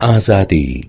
آزادی۔